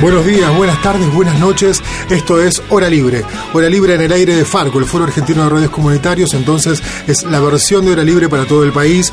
Buenos días, buenas tardes, buenas noches. Esto es Hora Libre. Hora Libre en el aire de Farco, el Foro Argentino de Radios Comunitarios. Entonces es la versión de Hora Libre para todo el país.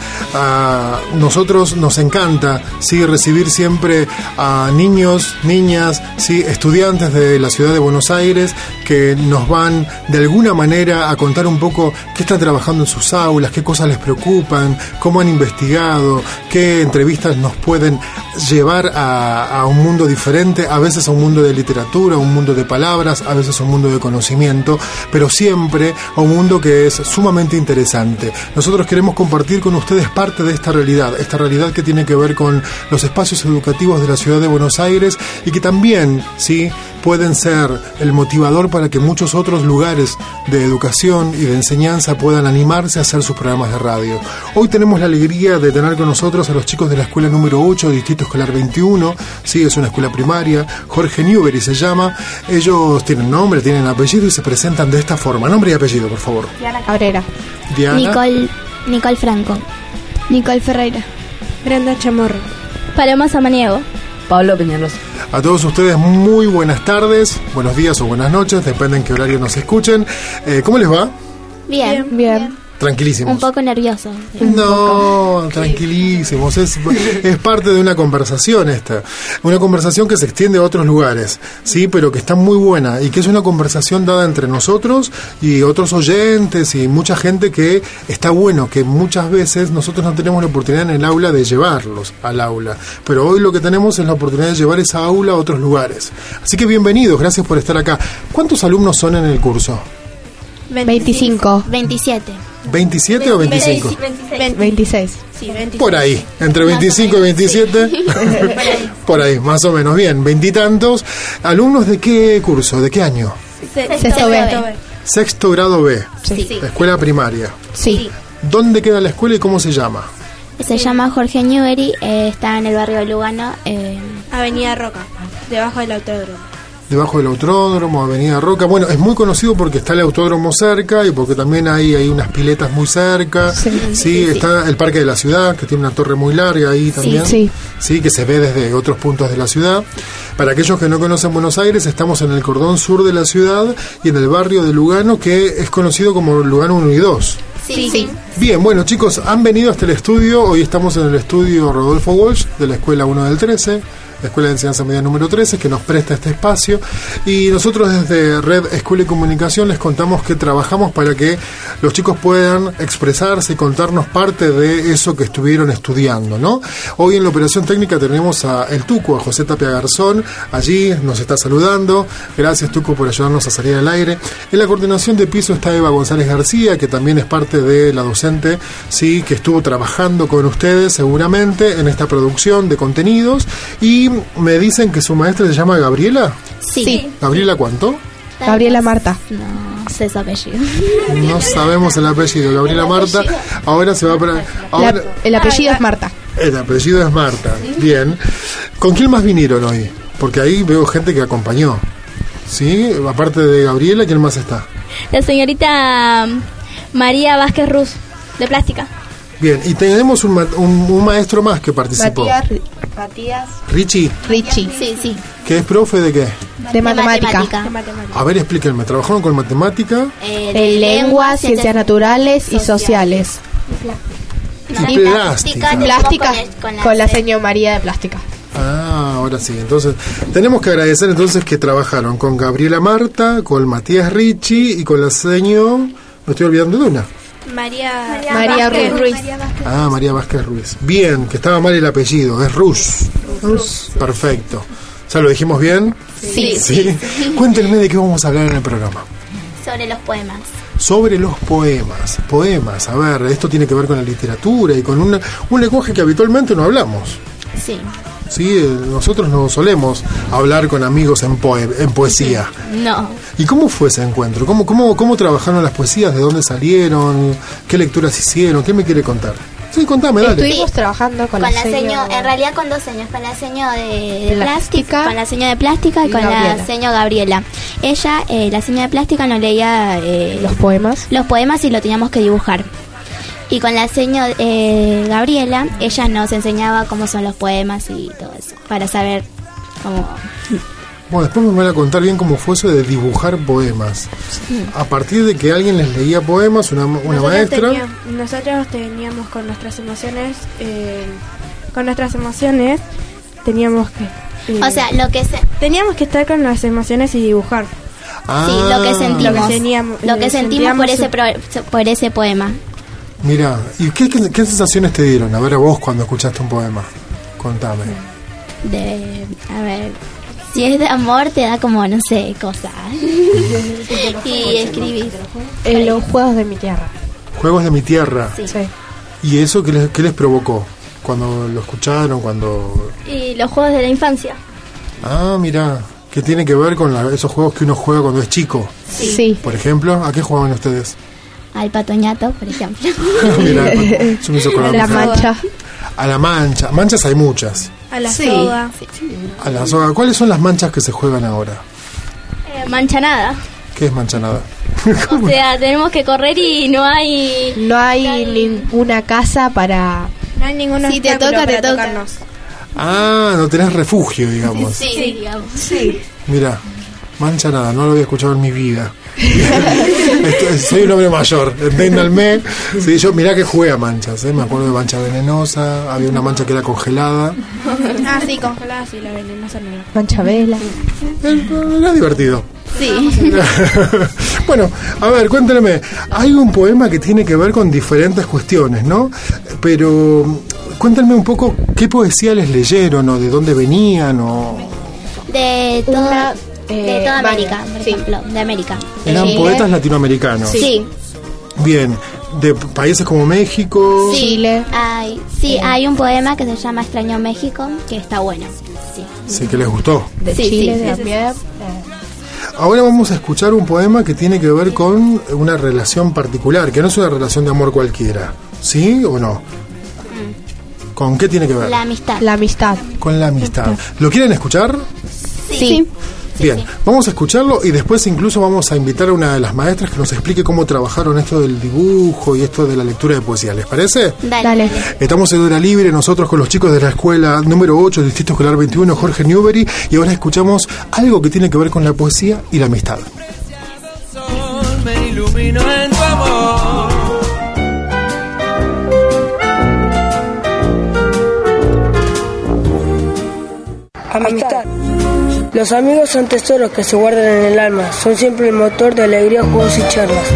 Nosotros nos encanta ¿sí? recibir siempre a niños, niñas, ¿sí? estudiantes de la ciudad de Buenos Aires que nos van de alguna manera a contar un poco qué están trabajando en sus aulas, qué cosas les preocupan, cómo han investigado, qué entrevistas nos pueden llevar a un mundo diferente a veces a un mundo de literatura, a un mundo de palabras, a veces a un mundo de conocimiento, pero siempre a un mundo que es sumamente interesante. Nosotros queremos compartir con ustedes parte de esta realidad, esta realidad que tiene que ver con los espacios educativos de la ciudad de Buenos Aires y que también, sí, pueden ser el motivador para que muchos otros lugares de educación y de enseñanza puedan animarse a hacer sus programas de radio. Hoy tenemos la alegría de tener con nosotros a los chicos de la escuela número 8, Distrito Escolar 21, sí, es una escuela primaria, Jorge Newbery se llama, ellos tienen nombre, tienen apellido y se presentan de esta forma. Nombre y apellido, por favor. Diana Cabrera. Diana. Nicole, Nicole Franco. Nicole Ferreira. Brenda Chamorro. Paloma Samaniego. Pablo Peñalosa. A todos ustedes muy buenas tardes, buenos días o buenas noches, depende en qué horario nos escuchen. Eh, ¿Cómo les va? Bien. Bien. Tranquilísimos. Un poco nervioso. No, tranquilísimos. Es, es parte de una conversación esta. Una conversación que se extiende a otros lugares, sí, pero que está muy buena y que es una conversación dada entre nosotros y otros oyentes y mucha gente que está bueno, que muchas veces nosotros no tenemos la oportunidad en el aula de llevarlos al aula. Pero hoy lo que tenemos es la oportunidad de llevar esa aula a otros lugares. Así que bienvenidos, gracias por estar acá. ¿Cuántos alumnos son en el curso? 25. 27. ¿27 o 25? 26. Sí, 26. Por ahí, entre 25 y 27. Por ahí, más o menos. Bien, veintitantos. ¿Alumnos de qué curso? ¿De qué año? Sexto B. Sexto grado B. Sí. La escuela primaria. Sí. ¿Dónde queda la escuela y cómo se llama? Se llama Jorge Newbery, eh, está en el barrio de Lugano. eh, Avenida Roca, debajo del autódromo. Debajo del autódromo, Avenida Roca. Bueno, es muy conocido porque está el autódromo cerca y porque también hay, hay unas piletas muy cerca. Sí, está el Parque de la Ciudad, que tiene una torre muy larga ahí también. Sí. Sí, que se ve desde otros puntos de la ciudad. Para aquellos que no conocen Buenos Aires, estamos en el cordón sur de la ciudad y en el barrio de Lugano, que es conocido como Lugano 1 y 2. sí. Bien, bueno chicos, han venido hasta el estudio, hoy estamos en el estudio Rodolfo Walsh de la Escuela 1 del 13, la Escuela de Enseñanza Media número 13, que nos presta este espacio y nosotros desde Red Escuela y Comunicación les contamos que trabajamos para que los chicos puedan expresarse y contarnos parte de eso que estuvieron estudiando, ¿no? Hoy en la operación técnica tenemos a El Tuco, a José Tapia Garzón, allí nos está saludando, gracias Tuco por ayudarnos a salir al aire. En la coordinación de piso está Eva González García, que también es parte de la docente, sí, que estuvo trabajando con ustedes seguramente en esta producción de contenidos y me dicen que su maestra se llama Gabriela. Sí. ¿Gabriela cuánto? Gabriela Marta. No sé su apellido. No sabemos el apellido. Gabriela Marta. Ahora se va para. La- Ahora, el apellido es Marta. el apellido es Marta. Bien. ¿Con quién más vinieron hoy? Porque ahí veo gente que acompañó. ¿Sí? Aparte de Gabriela, ¿quién más está? La señorita um, María Vázquez Ruz, de plástica. Bien. Y tenemos un, ma- un- un maestro más que participó. Matías, Matías Richie, Richie. Sí, sí. que es profe de qué? De matemática. A ver, explíquenme. ¿Trabajaron con matemática? Eh, En lengua, ciencias naturales y sociales. Y plástica. Plástica con, con la señora María de plástica. Ah, ahora sí. Entonces, tenemos que agradecer entonces que trabajaron con Gabriela Marta, con Matías Ricci y con la señor... Me estoy olvidando de una. María, María Ruiz. Ah, María Vázquez Ruiz. Bien, que estaba mal el apellido, es Rus. Rus. Perfecto. ¿Ya lo dijimos bien? Sí, Sí. Cuéntenme de qué vamos a hablar en el programa. sobre los poemas. Sobre los poemas. Poemas, a ver, esto tiene que ver con la literatura y con una- un lenguaje que habitualmente no hablamos. Sí. ¿Sí? Nosotros no solemos hablar con amigos en, poe- en poesía. No. ¿Y cómo fue ese encuentro? ¿Cómo, cómo, ¿Cómo trabajaron las poesías? ¿De dónde salieron? ¿Qué lecturas hicieron? ¿Qué me quiere contar? Sí, contame, dale. Estuvimos trabajando con, Con la seño- seño, en realidad con dos seños, con la seño de, de Plástica. plástica, con la seño de plástica y, Y con Gabriela. la seño Gabriela. Ella, eh, la seño de plástica, nos leía eh, los poemas. los poemas y lo teníamos que dibujar. Y con la seño eh, Gabriela, ella nos enseñaba cómo son los poemas y todo eso, para saber cómo... Bueno, después me van a contar bien cómo fue eso de dibujar poemas. A partir de que alguien les leía poemas, una, una Nosotros maestra... teníamos- nosotros teníamos con nuestras emociones, eh, con nuestras emociones, teníamos que... eh, O sea, lo que se, teníamos que estar con las emociones y dibujar. Ah, sí, lo que sentimos, Lo que teníamos- lo que eh, sentimos por ese pro- por ese poema. Mira, ¿y qué, qué, qué sensaciones te dieron? A ver, a vos cuando escuchaste un poema. Contame. De, a ver, si es de amor te da como, no sé, cosas. y escribís. En los juegos de mi tierra. Juegos de mi tierra. Sí. Sí. ¿Y eso qué les, qué les provocó? Cuando lo escucharon, cuando... Y los juegos de la infancia. Ah, mira, ¿qué tiene que ver con la- esos juegos que uno juega cuando es chico? Sí. Por ejemplo, ¿a qué jugaban ustedes? Al patoñato, por ejemplo. Mira, eso me hizo acordar La mancha. A la mancha. Manchas hay muchas. A la Sí. soga. A la soga. ¿Cuáles son las manchas que se juegan ahora? Eh, mancha nada. ¿Qué es manchanada? O sea, tenemos que correr y no hay... No hay ninguna casa para... No hay ningún Si te toca, te para toca. tocarnos. Ah, no tenés refugio, digamos. Sí, digamos. Mira, mancha nada, no lo había escuchado en mi vida. Soy un hombre mayor, enténdanme. Sí, yo mirá que jugué a manchas, ¿eh? me acuerdo de mancha venenosa, había una mancha que era congelada. Ah, sí, congeladas y la venenosa no. Mancha vela. Eh, Era divertido. Sí. bueno, a ver, cuéntenme. Hay un poema que tiene que ver con diferentes cuestiones, ¿no? Pero cuéntenme un poco qué poesía les leyeron o de dónde venían o... De todo, Una, de eh, toda varias, América, por sí. ejemplo. De América. De Eran Chile. poetas latinoamericanos. Sí. Bien, de países como México. Sí. Chile. Hay, sí, hay un poema que se llama Extraño México, que está bueno. Sí. Sí, que les gustó. De Sí, Chile sí, también. Ahora vamos a escuchar un poema que tiene que ver con una relación particular, que no es una relación de amor cualquiera. ¿Sí o no? ¿Con qué tiene que ver? La amistad. La amistad. Con la amistad. ¿Lo quieren escuchar? Sí. Bien, vamos a escucharlo y después incluso vamos a invitar a una de las maestras que nos explique cómo trabajaron esto del dibujo y esto de la lectura de poesía. ¿Les parece? Dale. Dale. Estamos en Hora Libre, nosotros con los chicos de la escuela número 8, Distrito Escolar 21, Jorge Newbery, y ahora escuchamos algo que tiene que ver con la poesía y la amistad. sol me ilumino en tu amor. Amistad. Los amigos son tesoros que se guardan en el alma, son siempre el motor de alegría, juegos y charlas.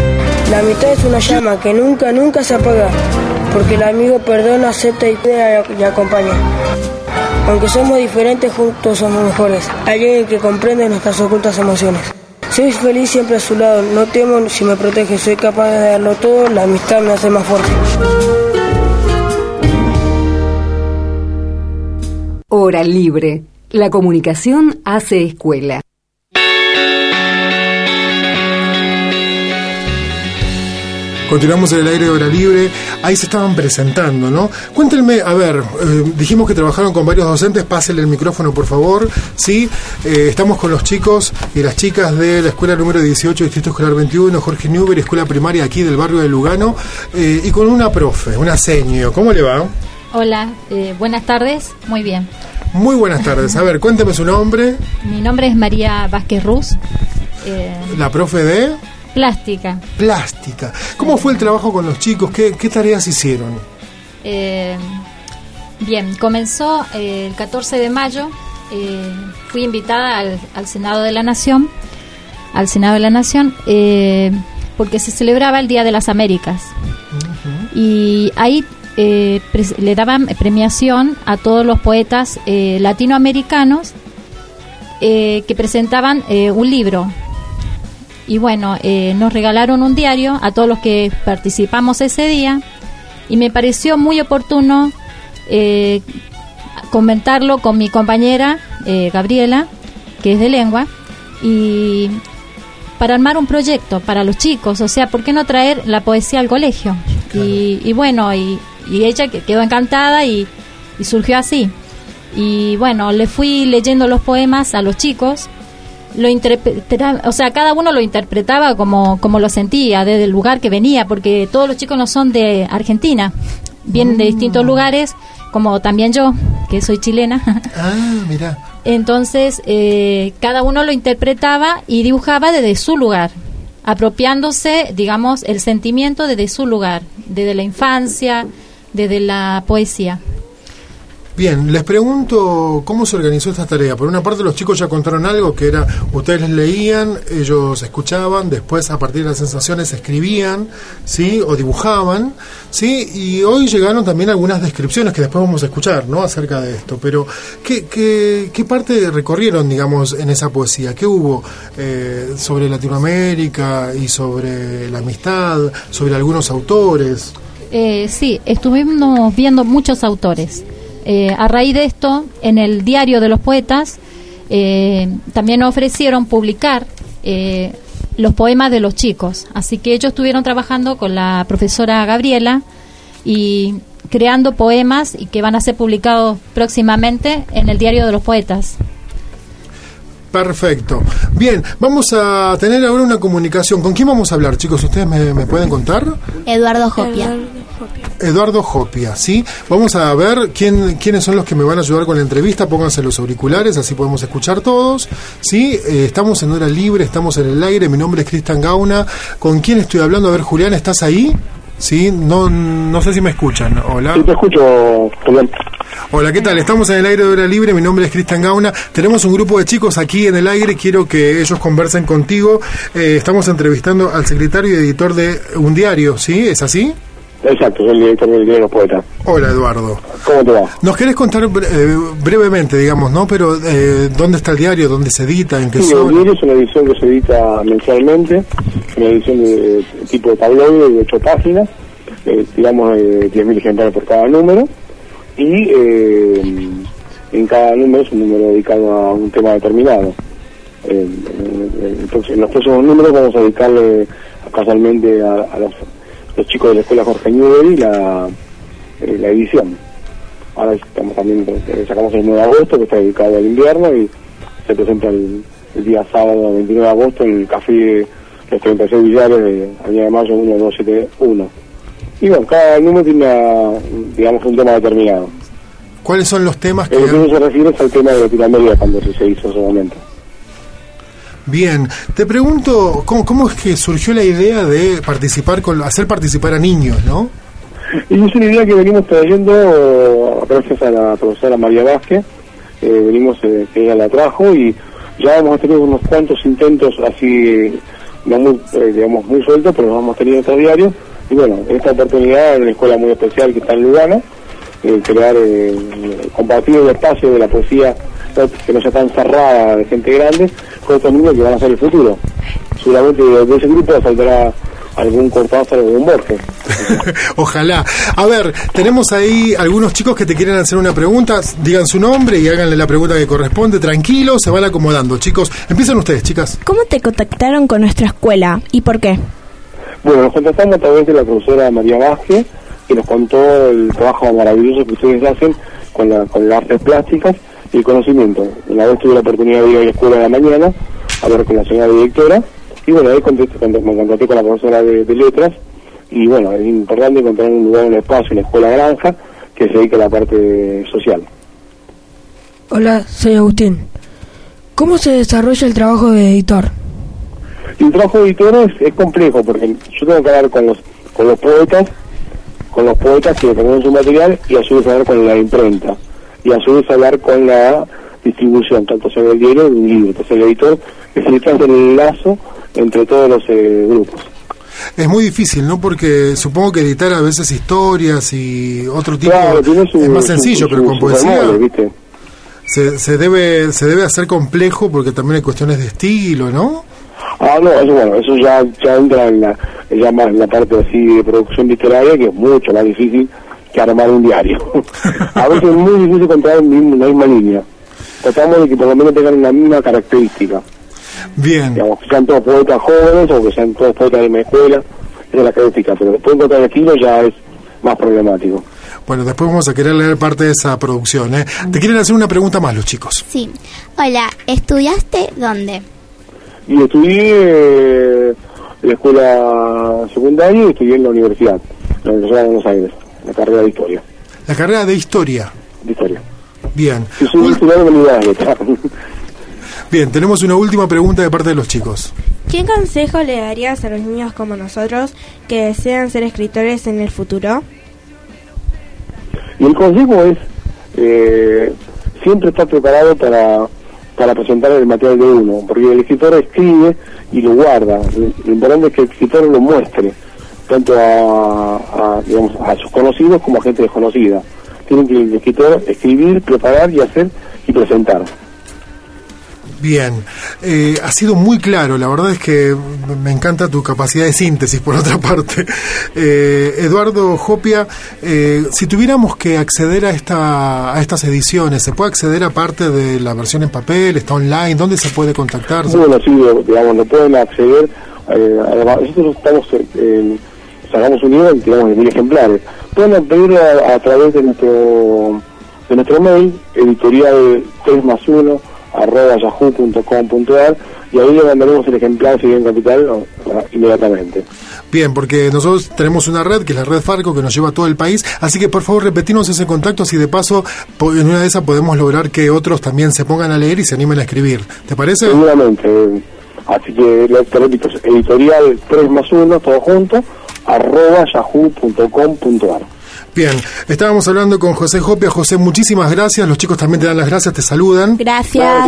La amistad es una llama que nunca, nunca se apaga, porque el amigo perdona, acepta y cuida y acompaña. Aunque somos diferentes, juntos somos mejores. Alguien que comprende nuestras ocultas emociones. Soy feliz siempre a su lado, no temo si me protege, soy capaz de darlo todo, la amistad me hace más fuerte. Hora libre. La comunicación hace escuela. Continuamos en el aire de hora libre. Ahí se estaban presentando, ¿no? Cuéntenme, a ver, eh, dijimos que trabajaron con varios docentes. Pásenle el micrófono, por favor. Sí, Eh, estamos con los chicos y las chicas de la escuela número 18, Distrito Escolar 21, Jorge Newber, escuela primaria aquí del barrio de Lugano, eh, y con una profe, una seño. ¿Cómo le va? Hola, eh, buenas tardes, muy bien. Muy buenas tardes. A ver, cuénteme su nombre. Mi nombre es María Vázquez Ruz, eh, La profe de plástica. plástica. ¿Cómo fue el trabajo con los chicos? ¿Qué, qué tareas hicieron? Eh, bien, comenzó eh, el 14 de mayo, eh, fui invitada al, al Senado de la Nación, al Senado de la Nación, eh, porque se celebraba el Día de las Américas. Y ahí eh, le daban premiación a todos los poetas eh, latinoamericanos eh, que presentaban eh, un libro. Y bueno, eh, nos regalaron un diario a todos los que participamos ese día y me pareció muy oportuno eh, comentarlo con mi compañera eh, Gabriela, que es de lengua, y para armar un proyecto para los chicos, o sea, ¿por qué no traer la poesía al colegio? Y, y, bueno, y, y, ella quedó encantada y, y surgió así. Y bueno, le fui leyendo los poemas a los chicos lo interpretaba, o sea, cada uno lo interpretaba como, como lo sentía, desde el lugar que venía, porque todos los chicos no son de Argentina, vienen de distintos lugares, como también yo, que soy chilena. Ah, mira. Entonces, eh, cada uno lo interpretaba y dibujaba desde su lugar, apropiándose, digamos, el sentimiento desde su lugar, desde la infancia, desde la poesía. Bien, les pregunto cómo se organizó esta tarea. Por una parte, los chicos ya contaron algo que era, ustedes leían, ellos escuchaban, después a partir de las sensaciones escribían, ¿sí? O dibujaban, ¿sí? Y hoy llegaron también algunas descripciones que después vamos a escuchar, ¿no? Acerca de esto. Pero, ¿qué, qué, qué parte recorrieron, digamos, en esa poesía? ¿Qué hubo eh, sobre Latinoamérica y sobre la amistad, sobre algunos autores? Eh, sí, estuvimos viendo muchos autores. Eh, a raíz de esto, en el diario de los poetas, eh, también ofrecieron publicar eh, los poemas de los chicos. Así que ellos estuvieron trabajando con la profesora Gabriela y creando poemas y que van a ser publicados próximamente en el diario de los poetas. Perfecto. Bien, vamos a tener ahora una comunicación. ¿Con quién vamos a hablar, chicos? ¿Ustedes me, me pueden contar? Eduardo Jopia. Eduardo Jopia, ¿sí? Vamos a ver quién, quiénes son los que me van a ayudar con la entrevista. Pónganse los auriculares, así podemos escuchar todos, ¿sí? Eh, estamos en hora libre, estamos en el aire. Mi nombre es Cristian Gauna. ¿Con quién estoy hablando? A ver, Julián, ¿estás ahí? Sí, no, no sé si me escuchan. Hola. Sí, te escucho, Julián. Hola, ¿qué tal? Estamos en el aire de Hora Libre, mi nombre es Cristian Gauna. Tenemos un grupo de chicos aquí en el aire, quiero que ellos conversen contigo. Eh, estamos entrevistando al secretario y editor de un diario, ¿sí? ¿Es así? Exacto, soy el director del diario Los Poetas. Hola, Eduardo. ¿Cómo te va? ¿Nos querés contar eh, brevemente, digamos, no? Pero, eh, ¿dónde está el diario? ¿Dónde se edita? ¿En qué sí, zona? el diario es una edición que se edita mensualmente, una edición de, tipo de tabloide de ocho páginas, eh, digamos de 10.000 ejemplares por cada número, y eh, en cada número es un número dedicado a un tema determinado. Eh, entonces, en los próximos números vamos a dedicarle casualmente a, los, chicos de la escuela Jorge Newbery la, eh, la edición. Ahora estamos también eh, sacamos el 9 de agosto que está dedicado al invierno y se presenta el, el día sábado 29 de agosto en el café los 36 billares de Avenida de Mayo 1271. Y bueno, cada número tiene una, digamos un tema determinado. ¿Cuáles son los temas que...? El que se refiere es al tema de Latinoamérica cuando se hizo en ese momento. Bien, te pregunto, ¿cómo, ¿cómo es que surgió la idea de participar, con hacer participar a niños, no? Y es una idea que venimos trayendo gracias a la profesora María Vázquez, eh, venimos, eh, que ella la trajo y ya hemos tenido unos cuantos intentos así, no muy, eh, digamos, muy sueltos, pero los hemos tenido estos diarios. Y bueno, en esta oportunidad, en una escuela muy especial que está en Lugano, eh, crear, eh, compartir el espacio de la poesía que no sea tan cerrada de gente grande, con estos niños que van a ser el futuro. Seguramente de ese grupo saldrá algún Cortázar o algún Borges. Ojalá. A ver, tenemos ahí algunos chicos que te quieren hacer una pregunta. Digan su nombre y háganle la pregunta que corresponde. Tranquilo, se van acomodando. Chicos, empiezan ustedes, chicas. ¿Cómo te contactaron con nuestra escuela y por qué? Bueno, nos contactamos a través de la profesora María Vázquez, que nos contó el trabajo maravilloso que ustedes hacen con, la, con las artes plásticas y el conocimiento. Una vez tuve la oportunidad de ir a la escuela de la mañana a ver con la señora directora y bueno, ahí contesté, me contacté con la profesora de, de, letras y bueno, es importante encontrar un lugar, un espacio, una escuela granja que se dedique a la parte social. Hola, soy Agustín. ¿Cómo se desarrolla el trabajo de editor? El trabajo de editor es, es, complejo porque yo tengo que hablar con los con los poetas, con los poetas que proponen su material y a su vez hablar con la imprenta y a su vez hablar con la distribución, tanto sea el diario como el libro. Entonces el editor es el que hace el lazo entre todos los eh, grupos. Es muy difícil, ¿no? Porque supongo que editar a veces historias y otro tipo claro, su, es más sencillo, su, pero con poesía. Se, se debe se debe hacer complejo porque también hay cuestiones de estilo, ¿no? Ah, no, eso bueno, eso ya, ya entra en la, ya más en la parte así de producción literaria, que es mucho más difícil que armar un diario. a veces es muy difícil encontrar en la misma línea. Tratamos de que por lo menos tengan la misma característica. Bien. Digamos, que sean todos poetas jóvenes o que sean todos poetas de mi escuela, esa es la característica, pero después encontrar estilo ya es más problemático. Bueno, después vamos a querer leer parte de esa producción. ¿eh? Te quieren hacer una pregunta más los chicos. Sí. Hola, ¿estudiaste dónde? Y estudié eh, en la escuela secundaria y estudié en la universidad, en la Universidad de Buenos Aires, la carrera de historia. La carrera de historia. De historia. Bien. Sí, soy estudiante de humanidades. Bien, tenemos una última pregunta de parte de los chicos. ¿Qué consejo le darías a los niños como nosotros que desean ser escritores en el futuro? Y el consejo es eh, siempre estar preparado para, para presentar el material de uno, porque el escritor escribe y lo guarda. Lo importante es que el escritor lo muestre, tanto a, a, digamos, a sus conocidos como a gente desconocida. Tiene que el escritor escribir, preparar y hacer y presentar. Bien, eh, ha sido muy claro, la verdad es que me encanta tu capacidad de síntesis por otra parte. Eh, Eduardo Jopia, eh, si tuviéramos que acceder a, esta, a estas ediciones, ¿se puede acceder aparte de la versión en papel, está online, dónde se puede contactar? Bueno, sí, digamos, no pueden acceder, eh, además, nosotros estamos, eh, sacamos un libro y tiramos mil ejemplares. Pueden pedir a, a través de nuestro, de nuestro mail, editorial 3 más 1, arroba yahoo.com.ar y ahí le mandaremos el ejemplar si bien capital inmediatamente. Bien, porque nosotros tenemos una red que es la red Farco que nos lleva a todo el país, así que por favor repetirnos ese contacto si de paso en una de esas podemos lograr que otros también se pongan a leer y se animen a escribir. ¿Te parece? Seguramente. Así que te repito, editorial 3 más 1, todo junto, arroba yahoo.com.ar. Bien, estábamos hablando con José Jopia. José, muchísimas gracias. Los chicos también te dan las gracias, te saludan. Gracias.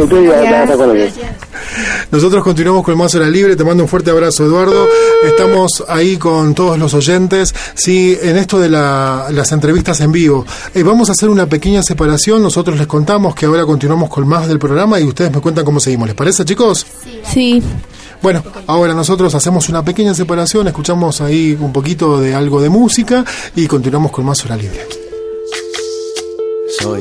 Nosotros continuamos con Más Hora Libre. Te mando un fuerte abrazo, Eduardo. Estamos ahí con todos los oyentes. Sí, en esto de la- las entrevistas en vivo. Eh, vamos a hacer una pequeña separación. Nosotros les contamos que ahora continuamos con más del programa y ustedes me cuentan cómo seguimos. ¿Les parece, chicos? Sí. Bueno, ahora nosotros hacemos una pequeña separación, escuchamos ahí un poquito de algo de música y continuamos con más hora libre. Soy,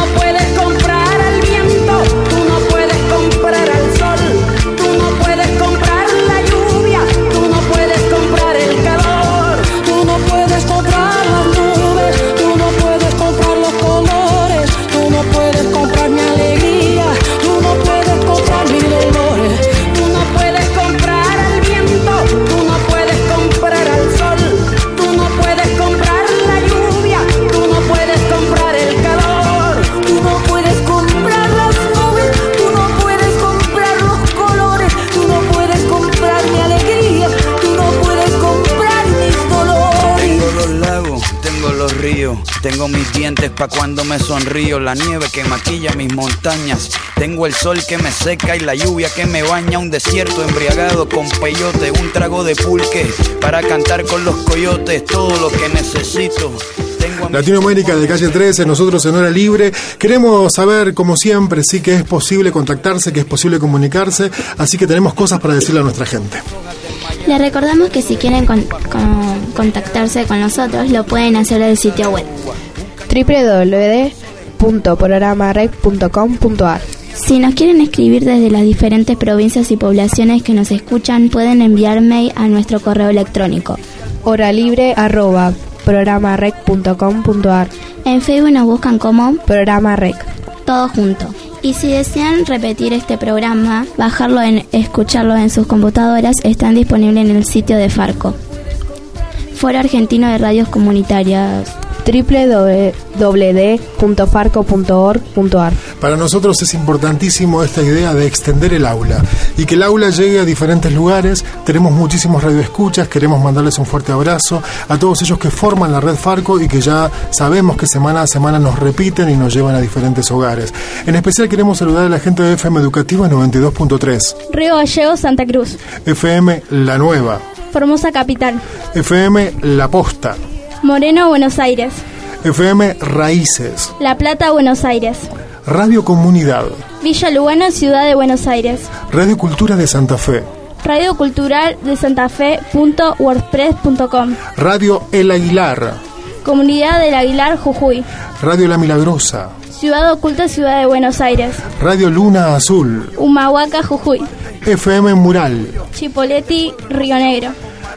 no puedes comprar al viento, tú no puedes comprar al tengo mis dientes pa' cuando me sonrío, la nieve que maquilla mis montañas, tengo el sol que me seca y la lluvia que me baña, un desierto embriagado con peyote, un trago de pulque para cantar con los coyotes, todo lo que necesito. Latinoamérica de calle 13, nosotros en hora libre. Queremos saber, como siempre, sí que es posible contactarse, que es posible comunicarse, así que tenemos cosas para decirle a nuestra gente. Les recordamos que si quieren con- con- contactarse con nosotros lo pueden hacer del sitio web. www.programarec.com.ar Si nos quieren escribir desde las diferentes provincias y poblaciones que nos escuchan, pueden enviar mail a nuestro correo electrónico. Hora libre arroba programarec.com.ar. En Facebook nos buscan como Programa Rec. Todo Junto. Y si desean repetir este programa, bajarlo en escucharlo en sus computadoras, están disponibles en el sitio de Farco. Foro Argentino de Radios Comunitarias www.farco.org.ar. Para nosotros es importantísimo esta idea de extender el aula y que el aula llegue a diferentes lugares. Tenemos muchísimos radioescuchas, queremos mandarles un fuerte abrazo a todos ellos que forman la red Farco y que ya sabemos que semana a semana nos repiten y nos llevan a diferentes hogares. En especial queremos saludar a la gente de FM Educativa 92.3, Río Gallegos, Santa Cruz. FM La Nueva, Formosa Capital. FM La Posta, Moreno, Buenos Aires. FM Raíces, La Plata, Buenos Aires. Radio Comunidad, Villa Lugano, Ciudad de Buenos Aires. Radio Cultura de Santa Fe, Radio Cultural de Santa Fe.wordpress.com. Radio El Aguilar, Comunidad del Aguilar, Jujuy. Radio La Milagrosa, Ciudad Oculta, Ciudad de Buenos Aires. Radio Luna Azul, Humahuaca, Jujuy. FM Mural. Chipoleti, Río Negro.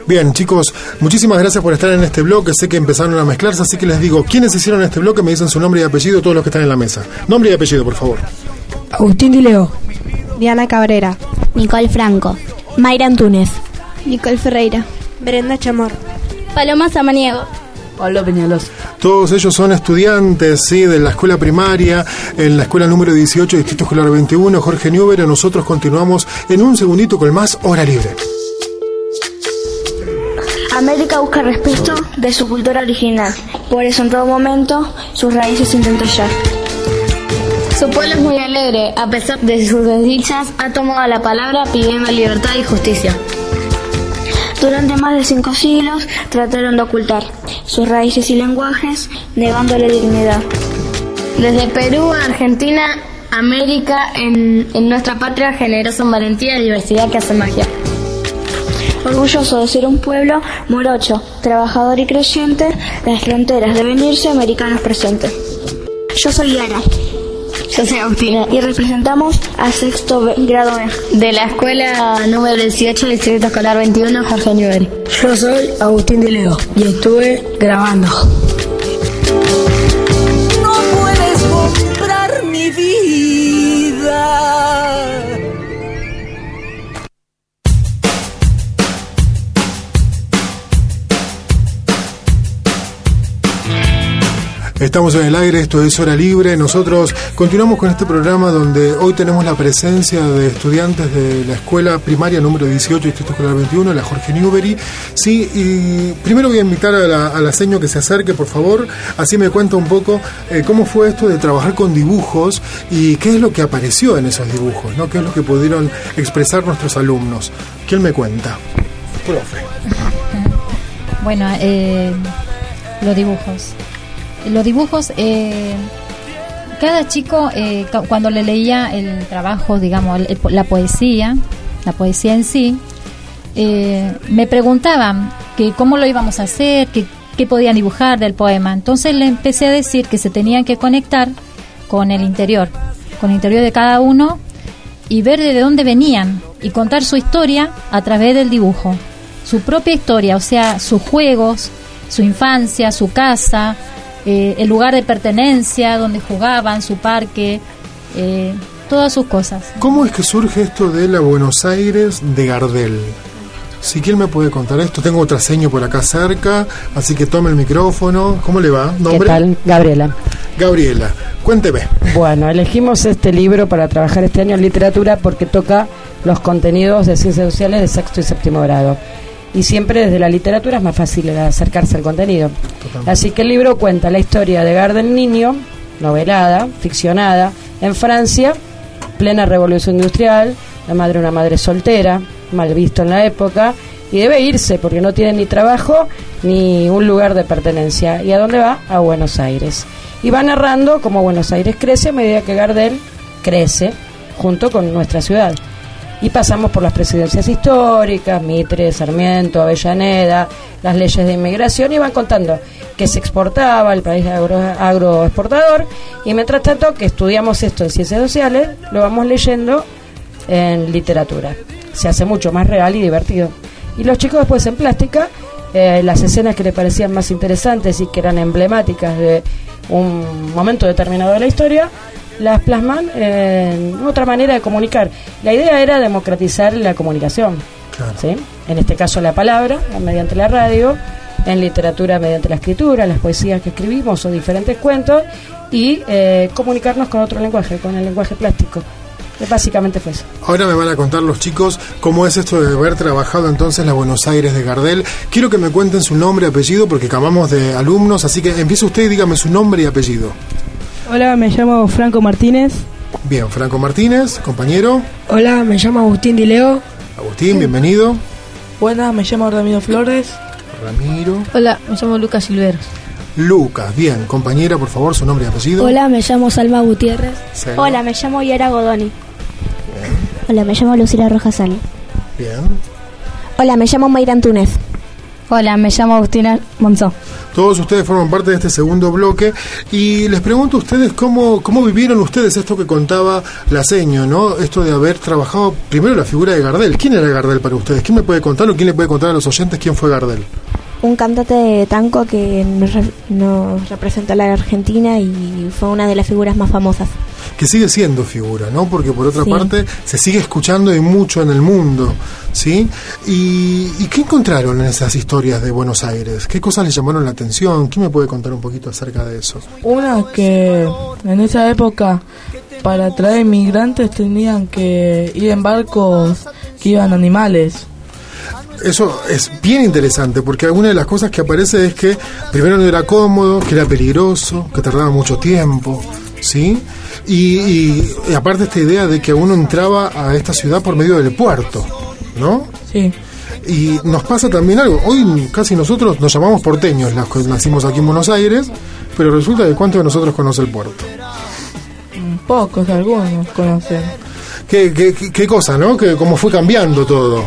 Bien, chicos, muchísimas gracias por estar en este bloque. Sé que empezaron a mezclarse, así que les digo, ¿quiénes hicieron este bloque? Me dicen su nombre y apellido, todos los que están en la mesa. Nombre y apellido, por favor. Agustín Di Leo. Diana Cabrera. Nicole Franco. Mayra Antunes. Nicole Ferreira. Brenda Chamor. Paloma Samaniego. Pablo Peñalos. Todos ellos son estudiantes, sí, de la escuela primaria, en la escuela número 18, Distrito Escolar 21, Jorge Newber. Nosotros continuamos en un segundito con más Hora Libre. América busca respeto de su cultura original, por eso en todo momento sus raíces intenta hallar. Su pueblo es muy alegre, a pesar de sus desdichas, ha tomado la palabra pidiendo libertad y justicia. Durante más de cinco siglos trataron de ocultar sus raíces y lenguajes, negándole dignidad. Desde Perú a Argentina, América, en, en nuestra patria generosa en valentía y diversidad que hace magia. Orgulloso de ser un pueblo morocho, trabajador y creyente, las fronteras deben irse americanos presentes. Yo soy Yara. Yo soy Agustina. Y representamos a sexto grado B. De la escuela número 18, Distrito Escolar 21, Jorge Newbery. Yo soy Agustín Di Leo y estuve grabando. No puedes comprar mi vida. Estamos en el aire, esto es Hora Libre. Nosotros continuamos con este programa donde hoy tenemos la presencia de estudiantes de la escuela primaria número 18, Distrito Escolar 21, la Jorge Newbery. Sí, y primero voy a invitar a la, a la seño que se acerque, por favor. Así me cuenta un poco eh, cómo fue esto de trabajar con dibujos y qué es lo que apareció en esos dibujos, ¿no? ¿Qué es lo que pudieron expresar nuestros alumnos? ¿Quién me cuenta? Profe. Bueno, eh, los dibujos. Los dibujos, eh, cada chico, eh, cu- cuando le leía el trabajo, digamos, el- la poesía, la poesía en sí, eh, me preguntaban que cómo lo íbamos a hacer, que, qué podían dibujar del poema. Entonces le empecé a decir que se tenían que conectar con el interior, con el interior de cada uno y ver de dónde venían y contar su historia a través del dibujo. Su propia historia, o sea, sus juegos, su infancia, su casa, eh, el lugar de pertenencia, donde jugaban, su parque, eh, todas sus cosas. ¿Cómo es que surge esto de la Buenos Aires de Gardel? Si quién me puede contar esto, tengo otra seño por acá cerca, así que tome el micrófono. ¿Cómo le va? ¿Qué ¿Nombre? tal? Gabriela. Gabriela, cuénteme. Bueno, elegimos este libro para trabajar este año en literatura porque toca los contenidos de ciencias sociales de sexto y séptimo grado. Y siempre desde la literatura es más fácil acercarse al contenido. Así que el libro cuenta la historia de Gardel Niño, novelada, ficcionada, en Francia, plena revolución industrial, la madre una madre soltera, mal visto en la época, y debe irse porque no tiene ni trabajo ni un lugar de pertenencia. ¿Y a dónde va? A Buenos Aires. Y va narrando cómo Buenos Aires crece a medida que Gardel crece junto con nuestra ciudad. Y pasamos por las presidencias históricas, Mitre, Sarmiento, Avellaneda, las leyes de inmigración y van contando que se exportaba, el país agro, agroexportador, y mientras tanto que estudiamos esto en ciencias sociales, lo vamos leyendo en literatura. Se hace mucho más real y divertido. Y los chicos después en plástica eh, las escenas que le parecían más interesantes y que eran emblemáticas de un momento determinado de la historia, las plasman en otra manera de comunicar. La idea era democratizar la comunicación, ¿sí? en este caso la palabra, mediante la radio, en literatura mediante la escritura, las poesías que escribimos o diferentes cuentos, y eh, comunicarnos con otro lenguaje, con el lenguaje plástico. Eh, Básicamente fue eso. Ahora me van a contar los chicos cómo es esto de haber trabajado entonces en la Buenos Aires de Gardel. Quiero que me cuenten su nombre y apellido porque acabamos de alumnos, así que empiece usted y dígame su nombre y apellido. Hola, me llamo Franco Martínez. Bien, Franco Martínez, compañero. Hola, me llamo Agustín Dileo. Agustín, bienvenido. Buenas, me llamo Ramiro Flores. Ramiro. Hola, me llamo Lucas Silveros. Lucas, bien. Compañera, por favor, su nombre y apellido. Hola, me llamo Salma Gutiérrez. Hola, me llamo Yara Godoni. Hola, me llamo Lucila Rojasani. Bien. Hola, me llamo Mayra Antúnez. Hola, me llamo Agustina Monzó. Todos ustedes forman parte de este segundo bloque y les pregunto a ustedes cómo, cómo vivieron ustedes esto que contaba la seño, ¿no? Esto de haber trabajado primero la figura de Gardel. ¿Quién era Gardel para ustedes? ¿Quién me puede contar o quién le puede contar a los oyentes quién fue Gardel? Un cantante de tango que nos, nos representó a la Argentina y fue una de las figuras más famosas. Que sigue siendo figura, ¿no? Porque por otra Sí. parte se sigue escuchando y mucho en el mundo, ¿sí? ¿Y, y qué encontraron en esas historias de Buenos Aires? ¿Qué cosas les llamaron la atención? ¿Quién me puede contar un poquito acerca de eso? Una que en esa época para traer inmigrantes tenían que ir en barcos que iban animales. Eso es bien interesante porque alguna de las cosas que aparece es que primero no era cómodo, que era peligroso, que tardaba mucho tiempo, ¿sí? Y, y- y aparte esta idea de que uno entraba a esta ciudad por medio del puerto, ¿no? Sí. Y nos pasa también algo. Hoy casi nosotros nos llamamos porteños, las que nacimos aquí en Buenos Aires, pero resulta que cuántos de nosotros conoce el puerto. Pocos, algunos conocen. Qué, qué, qué- cosa, ¿no? Que cómo fue cambiando todo.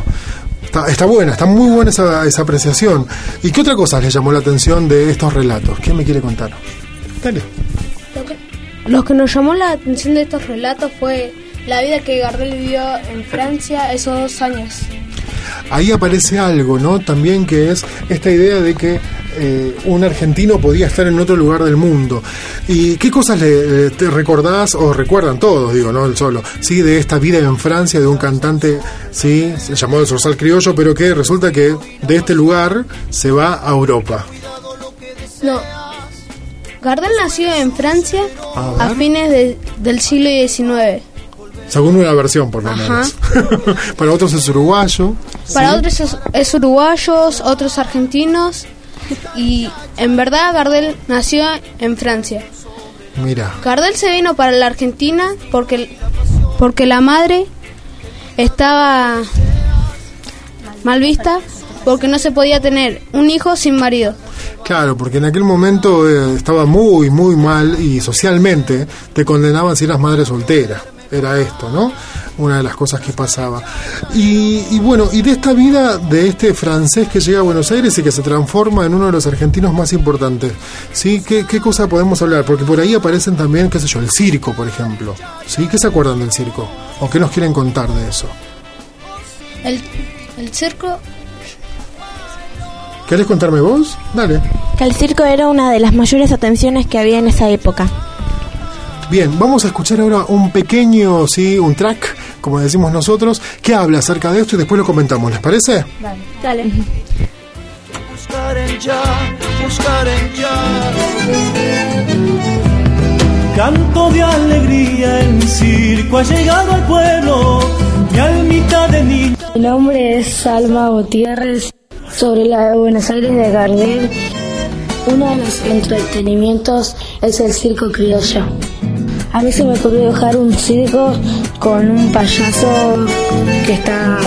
Está, está buena, está muy buena esa, esa apreciación. ¿Y qué otra cosa les llamó la atención de estos relatos? ¿Quién me quiere contar? Dale. Lo que nos llamó la atención de estos relatos fue la vida que Gardel vivió en Francia esos dos años. Ahí aparece algo, ¿no? También que es esta idea de que eh, un argentino podía estar en otro lugar del mundo. ¿Y qué cosas le, le- te recordás o recuerdan todos, digo, no el solo, sí, de esta vida en Francia de un cantante, sí, se llamó el Zorzal Criollo, pero que resulta que de este lugar se va a Europa. No. Gardel nació en Francia A fines de- del siglo XIX. Según una versión, por lo menos. Para otros es uruguayo. Para ¿sí? otros es, es uruguayos, otros argentinos. Y en verdad Gardel nació en Francia. Mira, Gardel se vino para la Argentina porque, porque la madre estaba mal vista porque no se podía tener un hijo sin marido. Claro, porque en aquel momento eh, estaba muy, muy mal y socialmente te condenaban si eras madre soltera. Era esto, ¿no? Una de las cosas que pasaba. Y, y bueno, y de esta vida de este francés que llega a Buenos Aires y que se transforma en uno de los argentinos más importantes, ¿sí? ¿Qué, qué cosa podemos hablar? Porque por ahí aparecen también, qué sé yo, el circo, por ejemplo. ¿Sí? ¿Qué se acuerdan del circo? ¿O qué nos quieren contar de eso? El, el circo ¿Querés contarme vos? Dale. Que el circo era una de las mayores atenciones que había en esa época. Bien, vamos a escuchar ahora un pequeño, sí, un track, como decimos nosotros, que habla acerca de esto y después lo comentamos, ¿les parece? Dale. Buscar en ya, buscar en ya. Canto de alegría en mi circo, ha llegado al pueblo, mi almita de niño. Mi nombre es Salma Gutiérrez, sobre la Buenos Aires de Gardel. Uno de los entretenimientos es el circo criollo. A mí se me ocurrió dibujar un circo con un payaso que está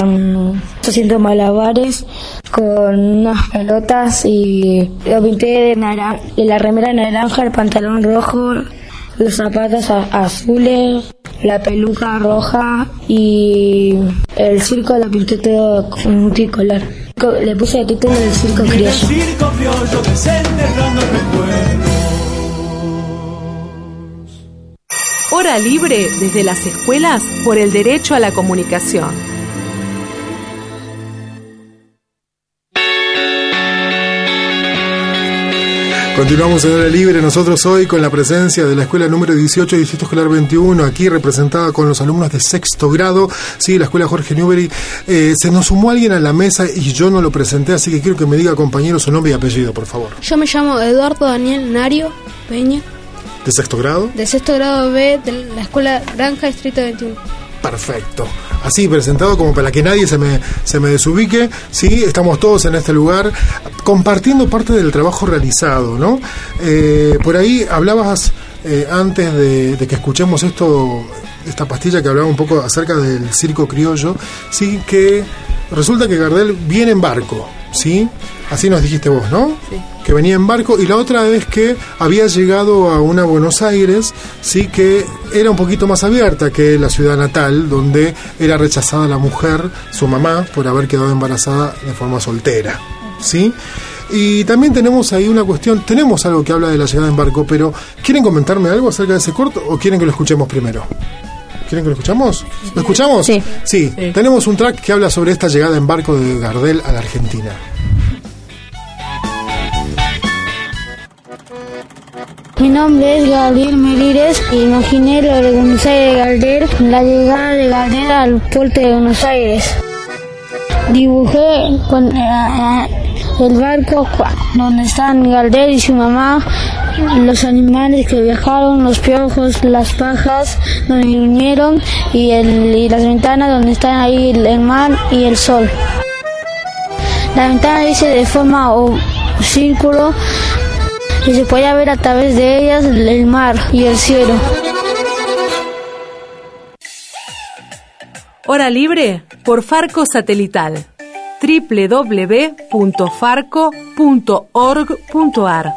haciendo malabares con unas pelotas y lo pinté de, nara- de la remera naranja, el pantalón rojo, los zapatos azules, la peluca roja y el circo lo pinté todo con. Co- Le puse el título del circo En el criollo. circo criollo desenterrando recuerdos. Hora libre desde las escuelas por el derecho a la comunicación. Continuamos en Hora Libre, nosotros hoy con la presencia de la escuela número 18, Distrito Escolar 21, aquí representada con los alumnos de sexto grado, sí, la escuela Jorge Newbery. Eh, se nos sumó alguien a la mesa y yo no lo presenté, así que quiero que me diga, compañero, su nombre y apellido, por favor. Yo me llamo Eduardo Daniel Nario Peña, ¿De sexto grado? de sexto grado B de la escuela Granja Distrito 21. Perfecto. Así presentado como para que nadie se me, se me desubique, sí, estamos todos en este lugar compartiendo parte del trabajo realizado, ¿no? Eh, por ahí hablabas eh, antes de, que escuchemos esto, esta pastilla que hablaba un poco acerca del circo criollo, sí, que resulta que Gardel viene en barco, ¿sí? Así nos dijiste vos, ¿no? Sí. Que venía en barco y la otra vez que había llegado a una Buenos Aires, sí que era un poquito más abierta que la ciudad natal, donde era rechazada la mujer, su mamá, por haber quedado embarazada de forma soltera, ¿sí? Y también tenemos ahí una cuestión, tenemos algo que habla de la llegada en barco, pero ¿quieren comentarme algo acerca de ese corto o quieren que lo escuchemos primero? ¿Quieren que lo escuchamos? ¿Lo escuchamos? Sí. Sí, tenemos un track que habla sobre esta llegada en barco de Gardel a la Argentina. Mi nombre es Gabriel Melírez y imaginé lo de Buenos Aires de Gardel, la llegada de Gardel al puerto de Buenos Aires. Dibujé con, eh, el barco donde están Gardel y su mamá, los animales que viajaron, los piojos, las pajas donde el, y las ventanas donde están ahí el, el mar y el sol. La ventana dice de forma o círculo y se podía ver a través de ellas el mar y el cielo. Hora libre por Farco Satelital. www.farco.org.ar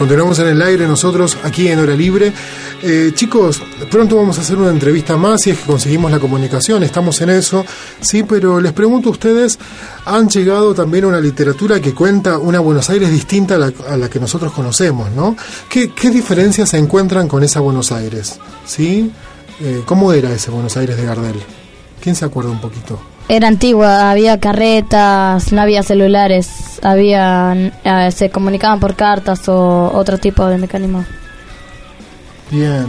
Continuamos en el aire nosotros aquí en Hora Libre. Eh, chicos, pronto vamos a hacer una entrevista más si es que conseguimos la comunicación, estamos en eso, sí, pero les pregunto a ustedes, han llegado también a una literatura que cuenta una Buenos Aires distinta a la, a la que nosotros conocemos, ¿no? ¿Qué, qué diferencias se encuentran con esa Buenos Aires? ¿Sí? Eh, ¿Cómo era ese Buenos Aires de Gardel? ¿Quién se acuerda un poquito? Era antigua, había carretas, no había celulares, había, eh, se comunicaban por cartas o otro tipo de mecanismo. Bien.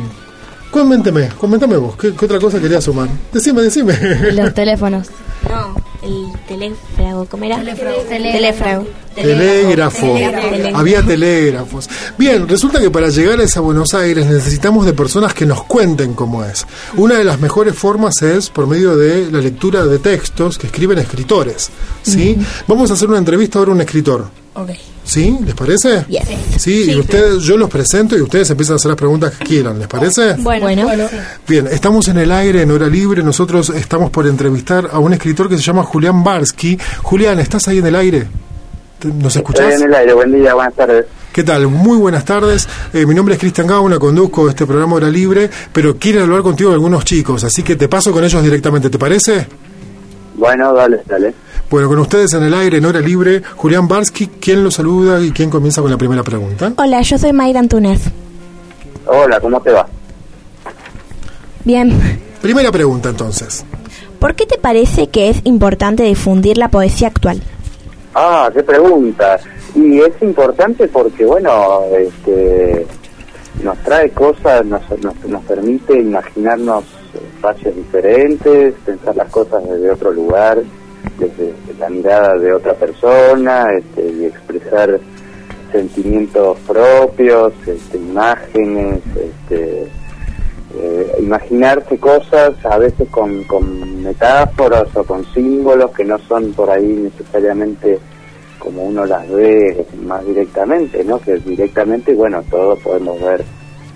Coménteme, coméntame vos, ¿qué, qué otra cosa querías sumar? Decime, decime. Los teléfonos. No, el teléfrago, ¿cómo era? Teléfrago. Teléfrago. Telégrafo. Había telégrafos. Bien, resulta que para llegar a esa Buenos Aires necesitamos de personas que nos cuenten cómo es. Una de las mejores formas es por medio de la lectura de textos que escriben escritores. ¿Sí? Vamos a hacer una entrevista ahora a un escritor. Ok. ¿Sí? ¿Les parece? Yes. ¿Sí? Sí. Y ustedes, yo los presento y ustedes empiezan a hacer las preguntas que quieran. ¿Les parece? Bueno. Bueno. Bien, estamos en el aire, en hora libre. Nosotros estamos por entrevistar a un escritor que se llama Julián Barsky. Julián, ¿estás ahí en el aire? ¿Te- ¿Nos escuchás? Estoy en el aire, buen día, buenas tardes. ¿Qué tal? Muy buenas tardes. Eh, mi nombre es Cristian Gauna, conduzco este programa Hora Libre, pero quieren hablar contigo algunos chicos, así que te paso con ellos directamente, ¿te parece? Bueno, dale, dale. Bueno, con ustedes en el aire, en Hora Libre, Julián Barsky, ¿quién lo saluda y quién comienza con la primera pregunta? Hola, yo soy Mayra Antúnez. Hola, ¿cómo te va? Bien. Primera pregunta entonces. ¿Por qué te parece que es importante difundir la poesía actual? Ah, qué pregunta. Y es importante porque, bueno, este, nos trae cosas, nos, nos, nos permite imaginarnos espacios diferentes, pensar las cosas desde otro lugar, desde la mirada de otra persona, este, y expresar sentimientos propios, este, imágenes, este, eh, imaginarse cosas a veces con, con metáforas o con símbolos que no son por ahí necesariamente como uno las ve más directamente, ¿no? Que directamente, bueno, todos podemos ver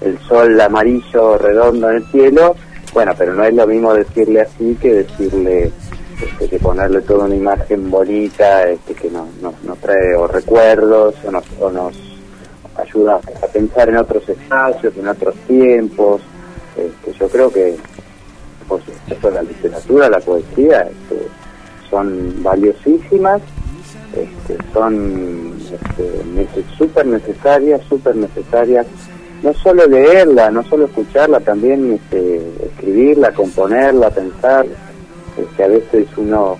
el sol amarillo redondo en el cielo, bueno, pero no es lo mismo decirle así que decirle, este, que ponerle toda una imagen bonita, este, que nos, nos, trae o recuerdos o nos, ayuda a pensar en otros espacios, en otros tiempos. Este, yo creo que por la literatura, la poesía, este, son valiosísimas, este, son este, súper necesarias, súper necesarias no solo leerla, no solo escucharla, también este, escribirla, componerla, pensar. Este, a veces uno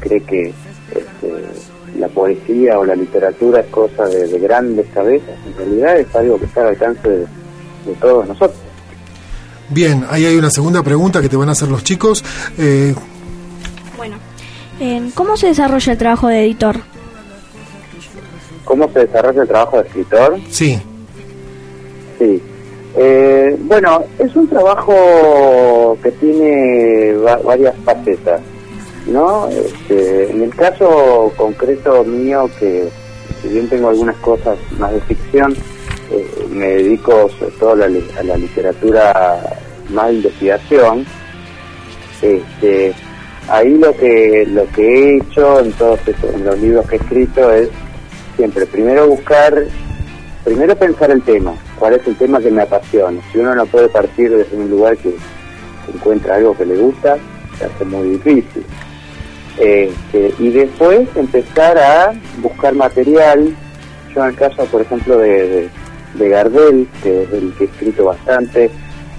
cree que este, la poesía o la literatura es cosa de, de grandes cabezas. En realidad es algo que está al alcance de, de todos nosotros. Bien, ahí hay una segunda pregunta que te van a hacer los chicos. Eh, Bueno, eh, ¿cómo se desarrolla el trabajo de editor? ¿Cómo se desarrolla el trabajo de escritor? sí, Sí. Eh, bueno, es un trabajo que tiene va- varias facetas, ¿no? Este, en el caso concreto mío, que si bien tengo algunas cosas más de ficción, eh, me dedico sobre todo a la, literatura más de investigación. Este, ahí lo que lo que he hecho en todos esos, en los libros que he escrito es siempre primero buscar primero pensar el tema, cuál es el tema que me apasiona. Si uno no puede partir desde un lugar que encuentra algo que le gusta, se hace muy difícil. Este, y después empezar a buscar material. Yo en el caso, por ejemplo, de, de, de Gardel, que es el que he escrito bastante,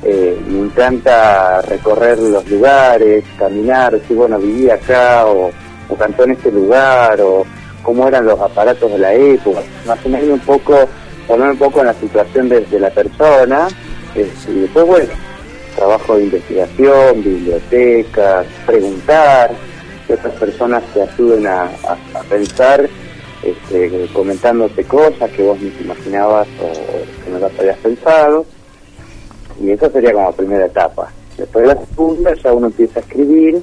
eh, me encanta recorrer los lugares, caminar, decir, bueno, viví acá o, cantó en este lugar o cómo eran los aparatos de la época, imaginarme un poco, ponerme un poco en la situación de, la persona eh, y después, bueno, trabajo de investigación, bibliotecas, preguntar, que otras personas te ayuden a, a- pensar, este, comentándote cosas que vos ni te imaginabas o que no las habías pensado. Y esa sería como primera etapa. Después de la segunda ya uno empieza a escribir,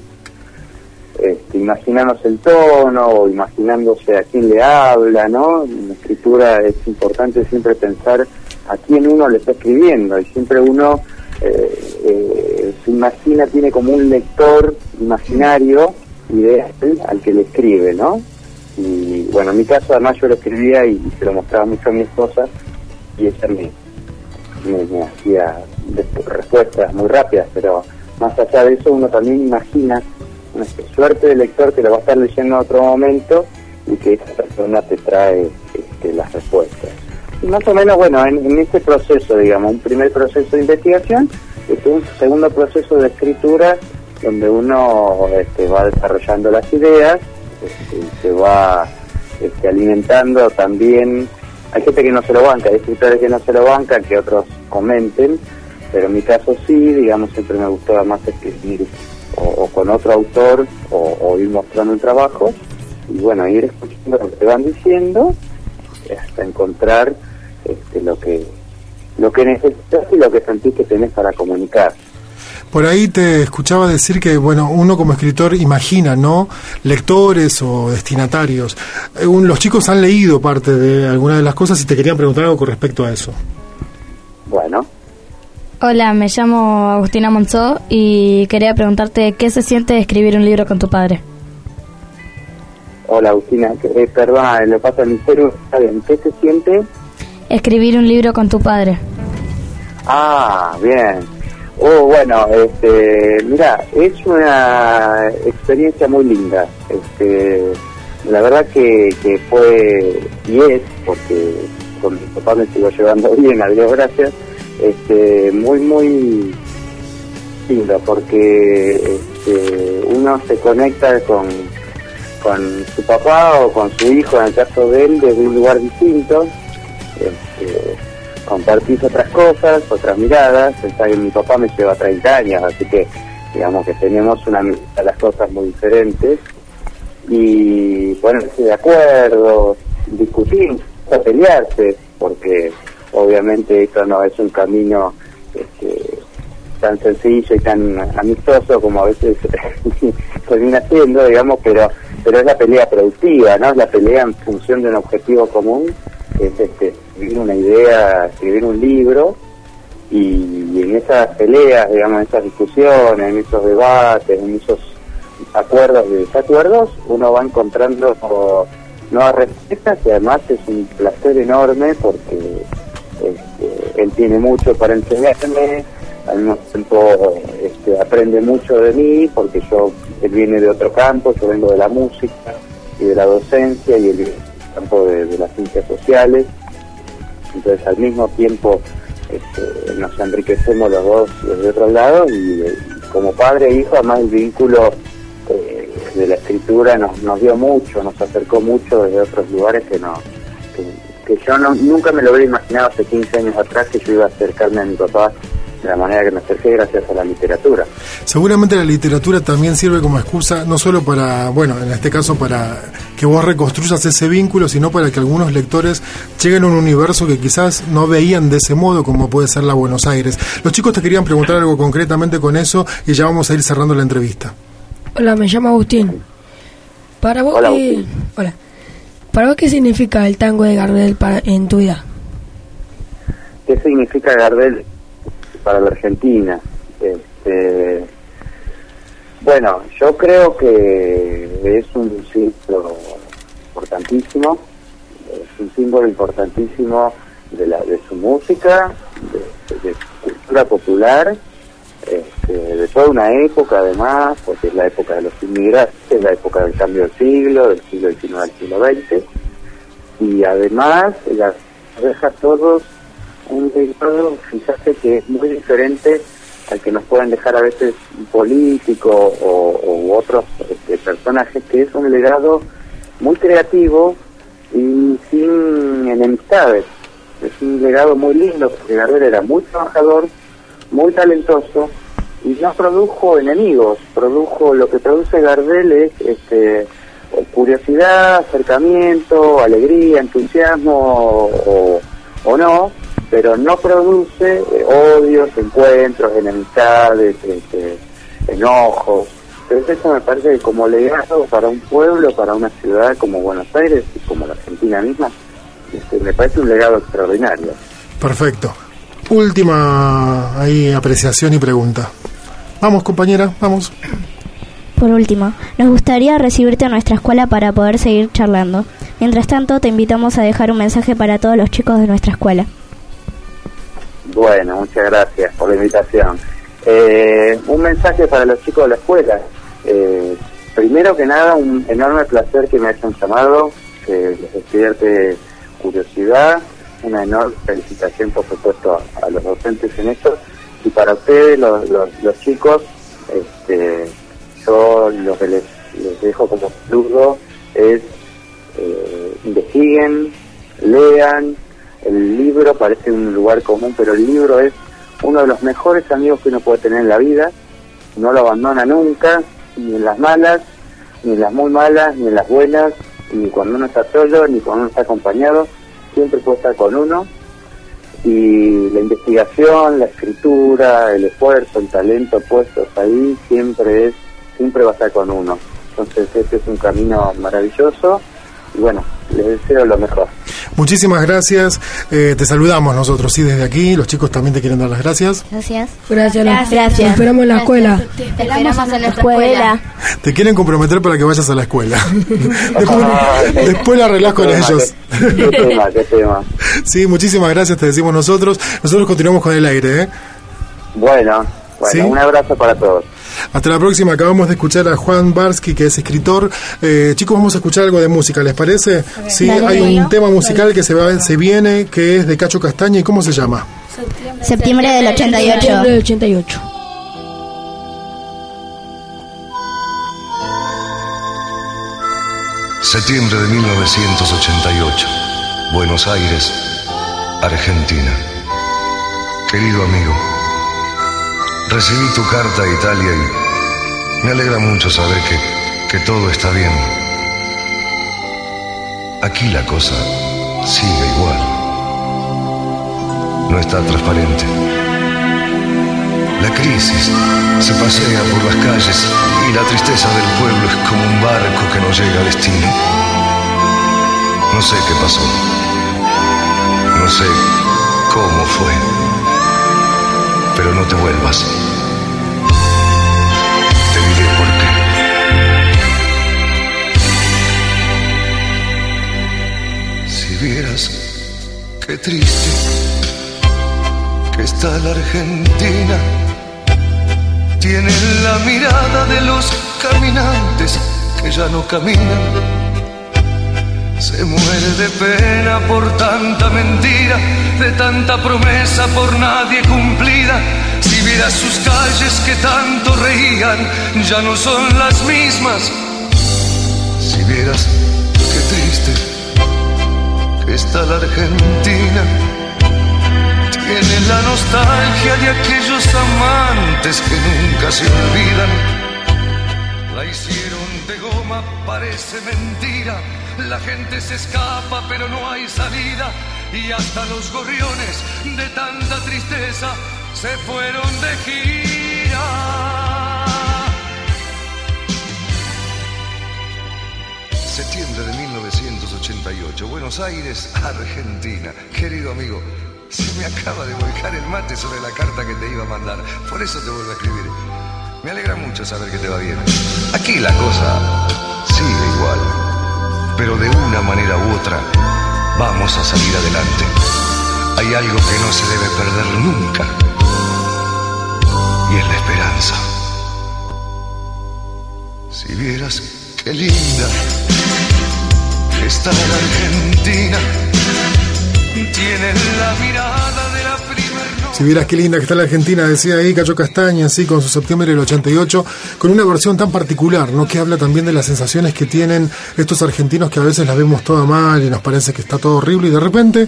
este, imaginándose el tono o imaginándose a quién le habla, ¿no? En la escritura es importante siempre pensar a quién uno le está escribiendo y siempre uno eh, eh, se imagina, tiene como un lector imaginario ideal al que le escribe, ¿no? Y bueno, en mi caso además yo lo escribía y se lo mostraba mucho a mi esposa y ella me, me, hacía respuestas muy rápidas, pero más allá de eso uno también imagina suerte de lector que lo va a estar leyendo en otro momento y que esa persona te trae este, las respuestas. Y más o menos, bueno, en, este proceso, digamos, un primer proceso de investigación, este, un segundo proceso de escritura donde uno este, va desarrollando las ideas, este, se va alimentando también. Hay gente que no se lo banca, hay escritores que no se lo bancan, que otros comenten, pero en mi caso sí, digamos, siempre me gustó más escribir o, o con otro autor o, o ir mostrando el trabajo y bueno, ir escuchando lo que te van diciendo hasta encontrar este, lo que lo que necesitas y lo que sentís que tenés para comunicar. Por ahí te escuchaba decir que, bueno, uno como escritor imagina, ¿no? Lectores o destinatarios. Eh, Los chicos han leído parte de algunas de las cosas y te querían preguntar algo con respecto a eso. Bueno, Hola, me llamo Agustina Monzó y quería preguntarte qué se siente escribir un libro con tu padre. hola Agustina, eh, perdona, lo pasa el misterio, está bien, ¿qué se siente? Escribir un libro con tu padre. Ah, bien. Oh, bueno, este, mira, es una experiencia muy linda. Este, la verdad que, que fue y es, porque con mi papá me sigo llevando bien, a Dios gracias, este, muy, muy lindo, porque este, uno se conecta con, con su papá o con su hijo, en el caso de él, desde un lugar distinto. Este, compartís otras cosas, otras miradas. Que mi papá me lleva 30 años, así que digamos que tenemos una a las cosas muy diferentes. Y ponerse de acuerdo, discutir, pelearse, porque obviamente esto no es un camino este, tan sencillo y tan amistoso como a veces termina siendo, digamos, pero pero es la pelea productiva, ¿no? Es la pelea en función de un objetivo común, que es este, escribir una idea, escribir un libro, y, y en esas peleas, digamos, en esas discusiones, en esos debates, en esos acuerdos y desacuerdos, uno va encontrando nuevas respuestas y además es un placer enorme porque este, él tiene mucho para enseñarme, al mismo tiempo este, aprende mucho de mí porque yo él viene de otro campo, yo vengo de la música y de la docencia y del campo de, las ciencias sociales, entonces al mismo tiempo este, nos enriquecemos los dos desde otro lado y, como padre e hijo además el vínculo eh, de la escritura nos, dio mucho, nos acercó mucho desde otros lugares que no que yo no, nunca me lo hubiera imaginado hace 15 años atrás que yo iba a acercarme a mi papá de la manera que me acerqué gracias a la literatura. Seguramente la literatura también sirve como excusa, no solo para, bueno, en este caso para que vos reconstruyas ese vínculo, sino para que algunos lectores lleguen a un universo que quizás no veían de ese modo, como puede ser la Buenos Aires. Los chicos te querían preguntar algo concretamente con eso y ya vamos a ir cerrando la entrevista. Hola, me llamo Agustín. Para vos, Hola, hola. ¿Para vos qué significa el tango de Gardel para, en tu vida? ¿Qué significa Gardel para la Argentina? Este, bueno, yo creo que es un símbolo importantísimo, es un símbolo importantísimo de, la, de su música, de, de su cultura popular, este, de toda una época además, porque es la época de los inmigrantes, es la época del cambio del siglo, del siglo XIX al siglo XX, y además la- deja todos un legado, fíjate que es muy diferente al que nos pueden dejar a veces un político o, u otros este, personajes, que es un legado muy creativo y sin enemistades. Es un legado muy lindo, porque Gardel era muy trabajador, muy talentoso y no produjo enemigos, produjo lo que produce Gardel es este, curiosidad, acercamiento, alegría, entusiasmo o, no, pero no produce eh, odios, encuentros, enemistades, este, enojos. Entonces eso me parece que como legado para un pueblo, para una ciudad como Buenos Aires y como la Argentina misma, este, me parece un legado extraordinario. Perfecto. Última ahí apreciación y pregunta. Vamos, compañera, vamos. Por último, nos gustaría recibirte a nuestra escuela para poder seguir charlando. Mientras tanto, te invitamos a dejar un mensaje para todos los chicos de nuestra escuela. Bueno, muchas gracias por la invitación. Eh, un mensaje para los chicos de la escuela. Eh, primero que nada, un enorme placer que me hayan llamado, que les despierte curiosidad, una enorme felicitación, por supuesto, a, los docentes en esto. Y para ustedes, los, los, chicos, este, yo lo que les, les dejo como saludo es eh, investiguen, lean, el libro parece un lugar común, pero el libro es uno de los mejores amigos que uno puede tener en la vida, no lo abandona nunca, ni en las malas, ni en las muy malas, ni en las buenas, ni cuando uno está solo, ni cuando uno está acompañado, siempre puede estar con uno. Y la investigación, la escritura, el esfuerzo, el talento puestos ahí, siempre es, siempre va a estar con uno. Entonces este es un camino maravilloso y bueno, les deseo lo mejor. Muchísimas gracias. Eh, te saludamos nosotros, sí, desde aquí. Los chicos también te quieren dar las gracias. Gracias. Gracias. Gracias. Te esperamos en la escuela. Te esperamos en nuestra escuela. Te quieren comprometer para que vayas a la escuela. después, después la arreglás con ellos. Qué, qué tema, qué tema. Sí, muchísimas gracias, te decimos nosotros. Nosotros continuamos con el aire, ¿eh? Bueno, bueno, ¿Sí? un abrazo para todos. Hasta la próxima. Acabamos de escuchar a Juan Barsky, que es escritor. Eh, chicos, vamos a escuchar algo de música, ¿les parece? Sí, Dale. hay un tema musical que se, va, se viene, que es de Cacho Castaña. ¿Y cómo se llama? Septiembre del 88. Septiembre del 88. Septiembre de 1988. Buenos Aires, Argentina. Querido amigo, recibí tu carta a Italia y me alegra mucho saber que, que todo está bien. Aquí la cosa sigue igual. No está transparente. La crisis se pasea por las calles y la tristeza del pueblo es como un barco que no llega a destino. No sé qué pasó. No sé cómo fue. Pero no te vuelvas. Te diré por qué. Si vieras qué triste que está la Argentina. Tiene la mirada de los caminantes que ya no caminan. Se muere de pena por tanta mentira, de tanta promesa por nadie cumplida. Si vieras sus calles que tanto reían, ya no son las mismas. Si vieras qué triste que está la Argentina, tiene la nostalgia de aquellos amantes que nunca se olvidan. La hicieron de goma, parece mentira. La gente se escapa, pero no hay salida. Y hasta los gorriones de tanta tristeza se fueron de gira. Septiembre de 1988, Buenos Aires, Argentina. Querido amigo, se me acaba de volcar el mate sobre la carta que te iba a mandar. Por eso te vuelvo a escribir. Me alegra mucho saber que te va bien. Aquí la cosa sigue igual, pero de una manera u otra vamos a salir adelante. Hay algo que no se debe perder nunca y es la esperanza. Si vieras qué linda está la Argentina, tiene la mirada Si vieras qué linda que está la Argentina, decía ahí Cacho Castaña, así con su septiembre del 88, con una versión tan particular, ¿no? Que habla también de las sensaciones que tienen estos argentinos que a veces las vemos toda mal y nos parece que está todo horrible y de repente.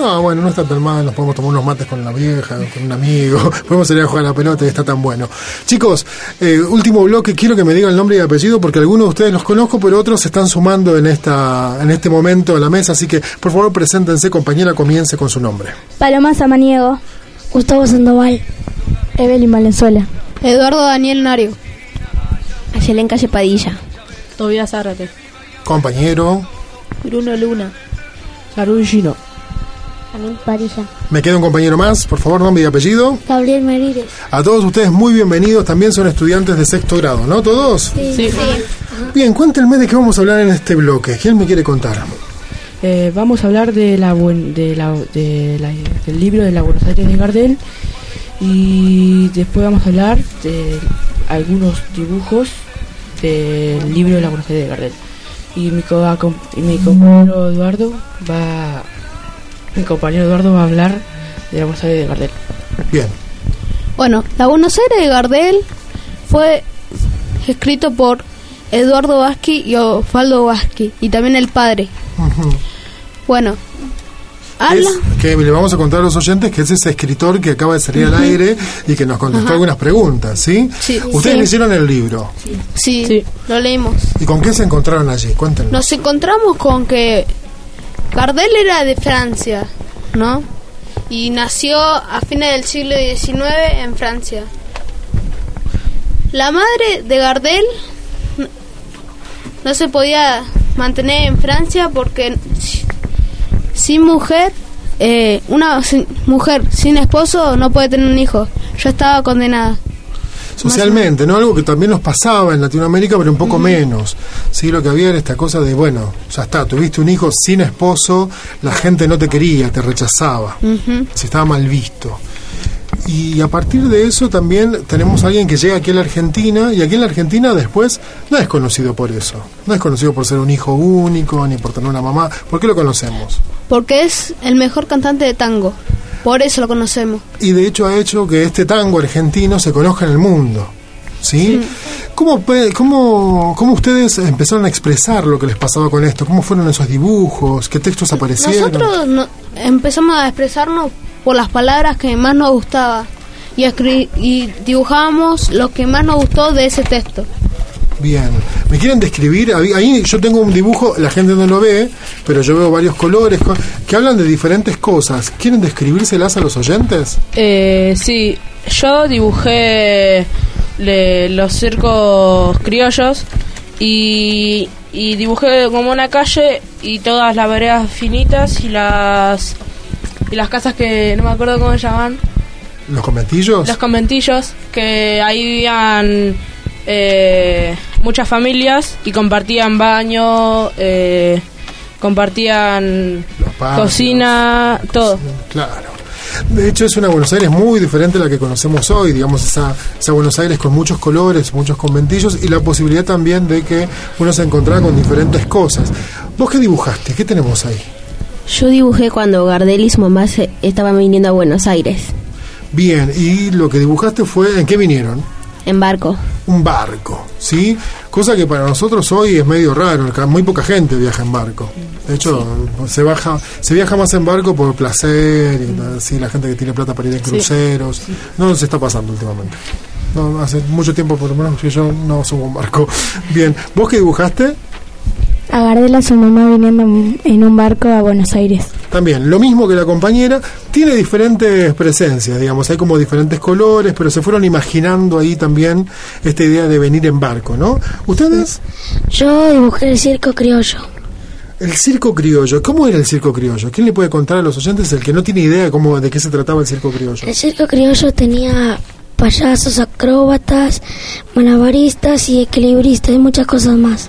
Ah, bueno, no está tan mal, nos podemos tomar unos mates con la vieja, con un amigo, podemos salir a jugar a la pelota y está tan bueno. Chicos, eh, último bloque, quiero que me digan el nombre y apellido porque algunos de ustedes los conozco, pero otros se están sumando en esta en este momento a la mesa, así que por favor preséntense, compañera, comience con su nombre. Paloma Samaniego. Gustavo Sandoval. Evelyn Valenzuela. Eduardo Daniel Nario. Ayelen Calle Padilla. Tobias Zárate. Compañero, Bruno Luna. Sarun Gino. Camil Padilla. me queda un compañero más, por favor, nombre y apellido. Gabriel Merires. A todos ustedes muy bienvenidos, también son estudiantes de sexto grado, ¿no? ¿Todos? Sí. Bien, cuéntenme de qué vamos a hablar en este bloque. ¿Quién me quiere contar? Eh, vamos a hablar de la, buen- de la, de la- del libro de la Buenos Aires de Gardel y después vamos a hablar de algunos dibujos del libro de la Buenos Aires de Gardel. Y mi, co- y mi compañero Eduardo va mi compañero Eduardo va a hablar de la Buenos Aires de Gardel. Bien. Bueno, La Buenos Aires de Gardel fue escrito por Eduardo Vázquez y Osvaldo Vázquez y también el padre. Bueno, habla. Es que le vamos a contar a los oyentes que es ese escritor que acaba de salir al aire y que nos contestó algunas preguntas, ¿sí? Sí. Ustedes Sí. leyeron el libro. Sí, lo leímos. ¿Y con qué se encontraron allí? Cuéntenos. Nos encontramos con que Gardel era de Francia, ¿no? Y nació a fines del siglo XIX en Francia. La madre de Gardel no se podía mantener en Francia porque si- sin mujer, eh, una sin- mujer sin esposo no puede tener un hijo. Ya estaba condenada. Socialmente, ¿no? Algo que también nos pasaba en Latinoamérica, pero un poco menos. Sí, lo que había era esta cosa de, bueno, ya está, tuviste un hijo sin esposo, la gente no te quería, te rechazaba. se estaba mal visto. Y a partir de eso también tenemos a alguien que llega aquí a la Argentina y aquí en la Argentina después no es conocido por eso. No es conocido por ser un hijo único ni por tener una mamá. ¿Por qué lo conocemos? Porque es el mejor cantante de tango. Por eso lo conocemos. Y de hecho ha hecho que este tango argentino se conozca en el mundo. ¿Sí? ¿Cómo, pe- cómo, ¿Cómo ustedes empezaron a expresar lo que les pasaba con esto? ¿Cómo fueron esos dibujos? ¿Qué textos aparecieron? Nosotros no- empezamos a expresarnos por las palabras que más nos gustaba y, escri- y dibujábamos lo que más nos gustó de ese texto. Bien. ¿Me quieren describir? Ahí yo tengo un dibujo, la gente no lo ve, pero yo veo varios colores co- que hablan de diferentes cosas. ¿Quieren describírselas a los oyentes? Eh, sí, yo dibujé le- los circos criollos y, y dibujé como una calle y todas las veredas finitas y las y las casas que no me acuerdo cómo se llaman, ¿Los conventillos? los conventillos, que ahí vivían eh, muchas familias y compartían baño, eh, compartían cocina, todo. Claro. De hecho, es una Buenos Aires muy diferente a la que conocemos hoy, digamos, esa, esa Buenos Aires con muchos colores, muchos conventillos y la posibilidad también de que uno se encontrara con diferentes cosas. ¿Vos qué dibujaste? ¿Qué tenemos ahí? Yo dibujé cuando Gardel y su mamá se estaban viniendo a Buenos Aires, Bien, y lo que dibujaste fue, ¿en qué vinieron? en barco. Un barco, ¿sí? Cosa que para nosotros hoy es medio raro, muy poca gente viaja en barco. De hecho, se baja, se viaja más en barco por placer, y la gente que tiene plata para ir en Sí. cruceros. No nos está pasando últimamente. No, hace mucho tiempo por lo menos que yo no subo un barco. Bien, ¿vos qué dibujaste? A Gardel a su mamá viniendo en un barco a Buenos Aires. También, lo mismo que la compañera, tiene diferentes presencias, digamos, hay como diferentes colores, pero se fueron imaginando ahí también esta idea de venir en barco, ¿no? ¿Ustedes? Yo dibujé el circo criollo. El circo criollo, ¿cómo era el circo criollo? ¿Quién le puede contar a los oyentes el que no tiene idea de cómo de qué se trataba el circo criollo? El circo criollo tenía payasos, acróbatas, malabaristas y equilibristas y muchas cosas más.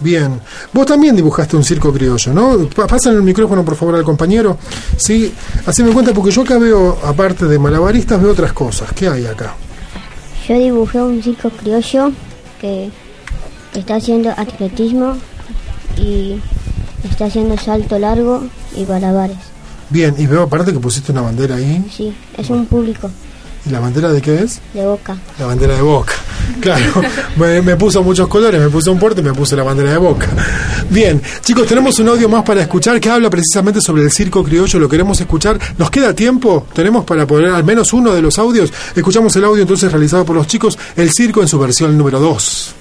Bien, vos también dibujaste un circo criollo, ¿no? Pa- Pasan el micrófono por favor al compañero. Sí, haceme cuenta porque yo acá veo, aparte de malabaristas, veo otras cosas. ¿Qué hay acá? Yo dibujé un circo criollo que está haciendo atletismo y está haciendo salto largo y malabares. Bien, y veo aparte que pusiste una bandera ahí. Sí, es un público ¿Y la bandera de qué es? de boca. La bandera de Boca. Claro, me, puso muchos colores, me puse un y me puse la bandera de Boca. Bien, chicos, tenemos un audio más para escuchar que habla precisamente sobre el circo criollo, lo queremos escuchar. ¿Nos queda tiempo? ¿Tenemos para poner al menos uno de los audios? Escuchamos el audio entonces realizado por los chicos, el circo en su versión número 2.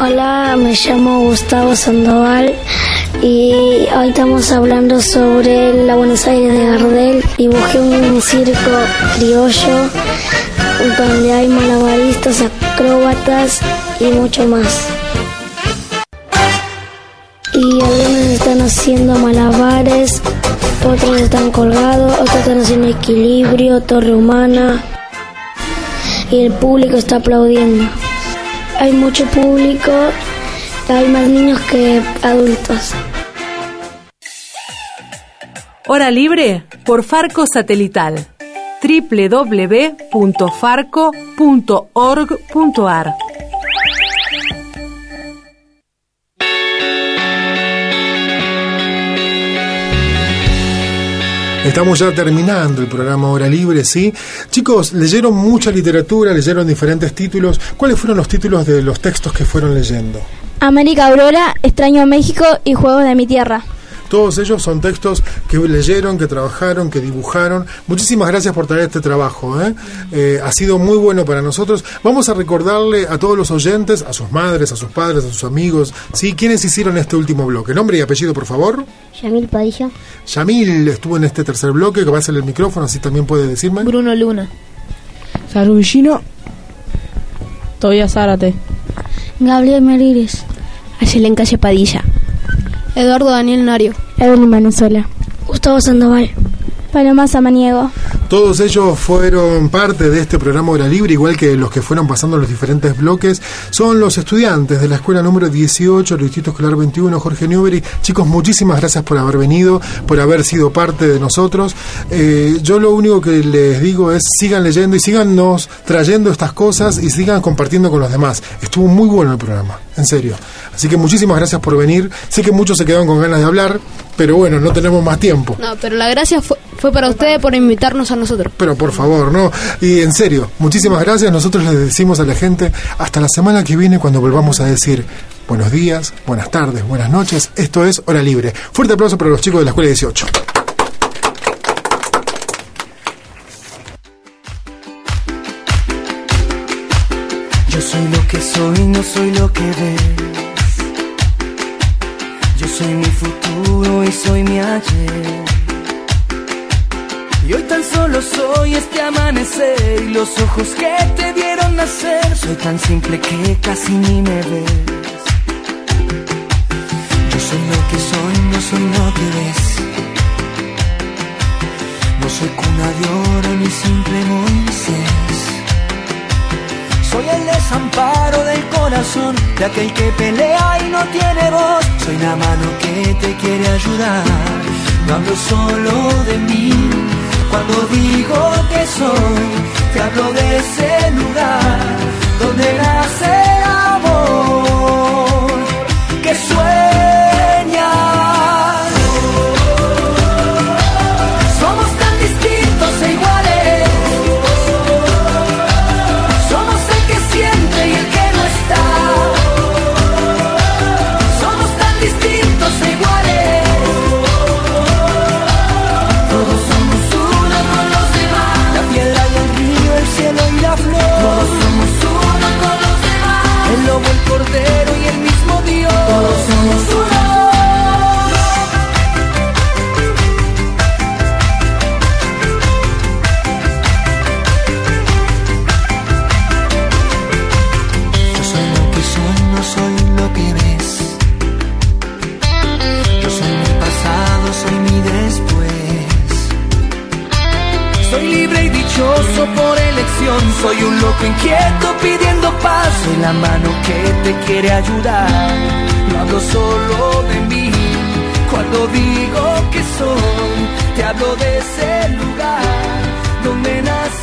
Hola, me llamo Gustavo Sandoval y hoy estamos hablando sobre la Buenos Aires de Gardel. Dibujé un circo criollo donde hay malabaristas, acróbatas y mucho más. Y algunos están haciendo malabares, otros están colgados, otros están haciendo equilibrio, torre humana y el público está aplaudiendo. Hay mucho público, hay más niños que adultos. Hora libre por Farco Satelital. www.farco.org.ar Estamos ya terminando el programa Hora Libre, ¿sí? Chicos, leyeron mucha literatura, leyeron diferentes títulos. ¿Cuáles fueron los títulos de los textos que fueron leyendo? América Aurora, Extraño México y Juegos de mi Tierra. Todos ellos son textos que leyeron, que trabajaron, que dibujaron. Muchísimas gracias por traer este trabajo. ¿eh? Eh, ha sido muy bueno para nosotros. Vamos a recordarle a todos los oyentes, a sus madres, a sus padres, a sus amigos, ¿sí? ¿quiénes hicieron este último bloque? Nombre y apellido, por favor. Yamil Padilla. Yamil estuvo en este tercer bloque, que va a ser el micrófono, así también puede decirme. Bruno Luna. Sarubillino. Tobias Zárate. Gabriel Merires. Ayelen Calle Padilla. Eduardo Daniel Nario. Evelyn Venezuela. Gustavo Sandoval. Paloma Samaniego. Todos ellos fueron parte de este programa Hora Libre, igual que los que fueron pasando los diferentes bloques. Son los estudiantes de la escuela número 18, el Distrito Escolar 21, Jorge Newbery. Chicos, muchísimas gracias por haber venido, por haber sido parte de nosotros. Eh, yo lo único que les digo es sigan leyendo y síganos trayendo estas cosas y sigan compartiendo con los demás. Estuvo muy bueno el programa, en serio. Así que muchísimas gracias por venir. Sé que muchos se quedaron con ganas de hablar, pero bueno, no tenemos más tiempo. No, pero la gracia fue, fue para ustedes por invitarnos a nosotros. Pero por favor, ¿no? Y en serio, muchísimas gracias. Nosotros les decimos a la gente hasta la semana que viene cuando volvamos a decir buenos días, buenas tardes, buenas noches. Esto es Hora Libre. Fuerte aplauso para los chicos de la Escuela 18. Yo soy lo que soy, no soy lo que ves. Yo soy mi futuro y soy mi ayer. Y hoy tan solo soy este amanecer y los ojos que te vieron nacer. Soy tan simple que casi ni me ves. Yo soy lo que soy, no soy lo que ves. No soy cuna de oro ni simple Moisés. Soy el desamparo del corazón de aquel que pelea y no tiene voz. Soy la mano que te quiere ayudar. No hablo solo de mí cuando digo que soy, te hablo de ese lugar donde nace el amor. Que suena Soy un loco inquieto pidiendo paz. Soy la mano que te quiere ayudar. No hablo solo de mí. Cuando digo que soy, te hablo de ese lugar donde nací.